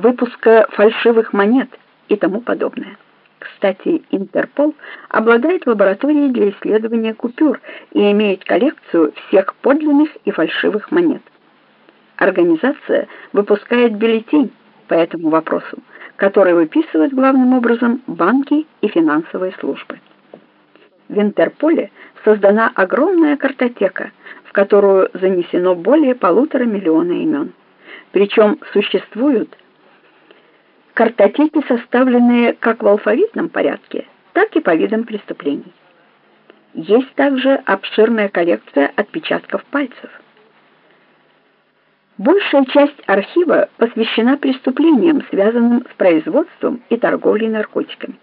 выпуска фальшивых монет и тому подобное. Кстати, Интерпол обладает лабораторией для исследования купюр и имеет коллекцию всех подлинных и фальшивых монет. Организация выпускает бюллетень по этому вопросу, который выписывают главным образом банки и финансовые службы. В Интерполе создана огромная картотека, в которую занесено более полутора миллиона имен. Причем существуют картотеки, составленные как в алфавитном порядке, так и по видам преступлений. Есть также обширная коллекция отпечатков пальцев. Большая часть архива посвящена преступлениям, связанным с производством и торговлей наркотиками.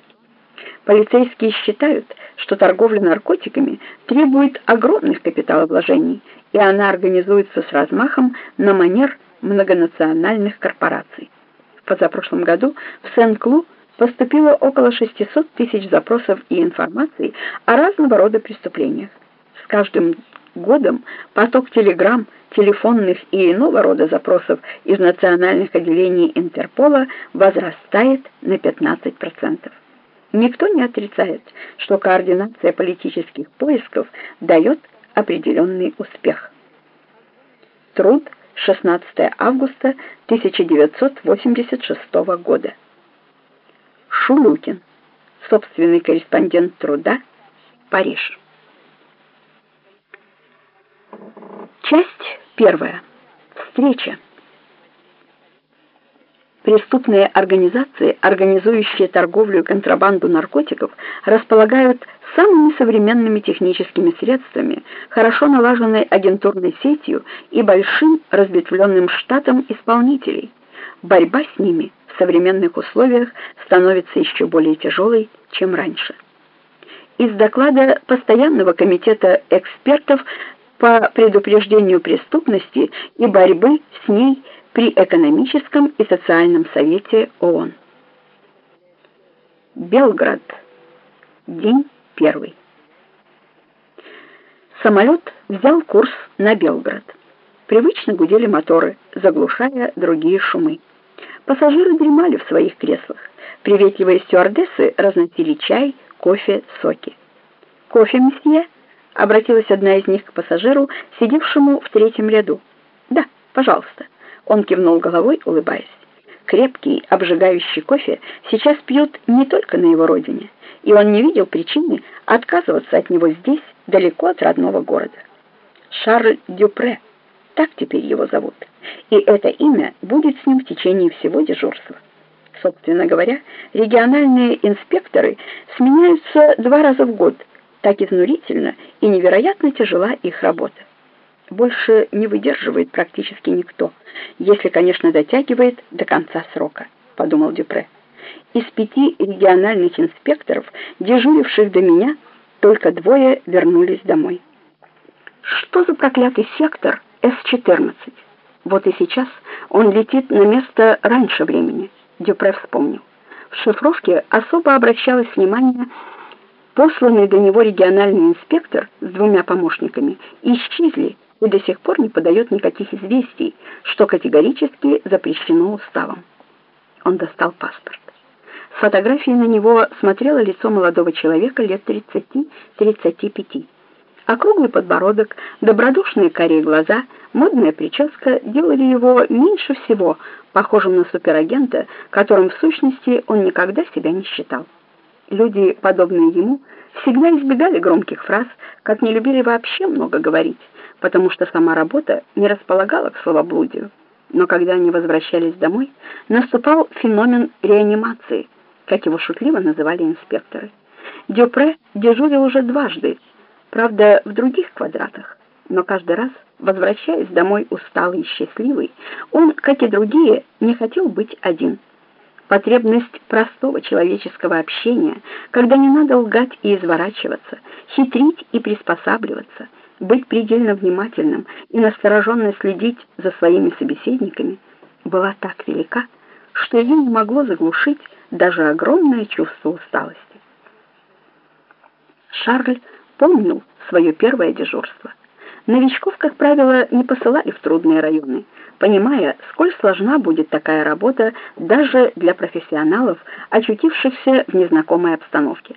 Полицейские считают, что торговля наркотиками требует огромных капиталовложений, и она организуется с размахом на манер многонациональных корпораций. Позапрошлом году в Сен-Клу поступило около 600 тысяч запросов и информации о разного рода преступлениях. С каждым годом поток телеграмм, телефонных и иного рода запросов из национальных отделений Интерпола возрастает на 15%. Никто не отрицает, что координация политических поисков дает определенный успех. Труд 16 августа 1986 года. Шулюкин, собственный корреспондент труда, Париж. Часть первая. Встреча. Преступные организации, организующие торговлю и контрабанду наркотиков, располагают самыми современными техническими средствами, хорошо налаженной агентурной сетью и большим разветвленным штатом исполнителей. Борьба с ними в современных условиях становится еще более тяжелой, чем раньше. Из доклада Постоянного комитета экспертов по предупреждению преступности и борьбы с ней при экономическом и социальном совете ООН. Белград. День первый. Самолет взял курс на Белград. Привычно гудели моторы, заглушая другие шумы. Пассажиры дремали в своих креслах. Приветливые стюардессы разносили чай, кофе, соки. «Кофе, месье?» — обратилась одна из них к пассажиру, сидевшему в третьем ряду. «Да, пожалуйста». Он кивнул головой, улыбаясь. Крепкий, обжигающий кофе сейчас пьют не только на его родине, и он не видел причины отказываться от него здесь, далеко от родного города. Шарль Дюпре, так теперь его зовут, и это имя будет с ним в течение всего дежурства. Собственно говоря, региональные инспекторы сменяются два раза в год, так изнурительно и невероятно тяжела их работа больше не выдерживает практически никто, если, конечно, дотягивает до конца срока, подумал Дюпре. Из пяти региональных инспекторов, дежуривших до меня, только двое вернулись домой. Что за проклятый сектор С-14? Вот и сейчас он летит на место раньше времени, Дюпре вспомнил. В шифровке особо обращалось внимание посланный до него региональный инспектор с двумя помощниками исчезли и до сих пор не подает никаких известий, что категорически запрещено уставом. Он достал паспорт. С фотографии на него смотрело лицо молодого человека лет 30-35. Округлый подбородок, добродушные карие глаза, модная прическа делали его меньше всего похожим на суперагента, которым в сущности он никогда себя не считал. Люди, подобные ему, всегда избегали громких фраз, как не любили вообще много говорить, потому что сама работа не располагала к словоблудию. Но когда они возвращались домой, наступал феномен реанимации, как его шутливо называли инспекторы. Дюпре дежурил уже дважды, правда, в других квадратах, но каждый раз, возвращаясь домой усталый и счастливый, он, как и другие, не хотел быть один. Потребность простого человеческого общения, когда не надо лгать и изворачиваться, хитрить и приспосабливаться — быть предельно внимательным и настороженно следить за своими собеседниками была так велика, что ее не могло заглушить даже огромное чувство усталости. Шарль помнил свое первое дежурство. Новичков, как правило, не посылали в трудные районы, понимая, сколь сложна будет такая работа даже для профессионалов, очутившихся в незнакомой обстановке.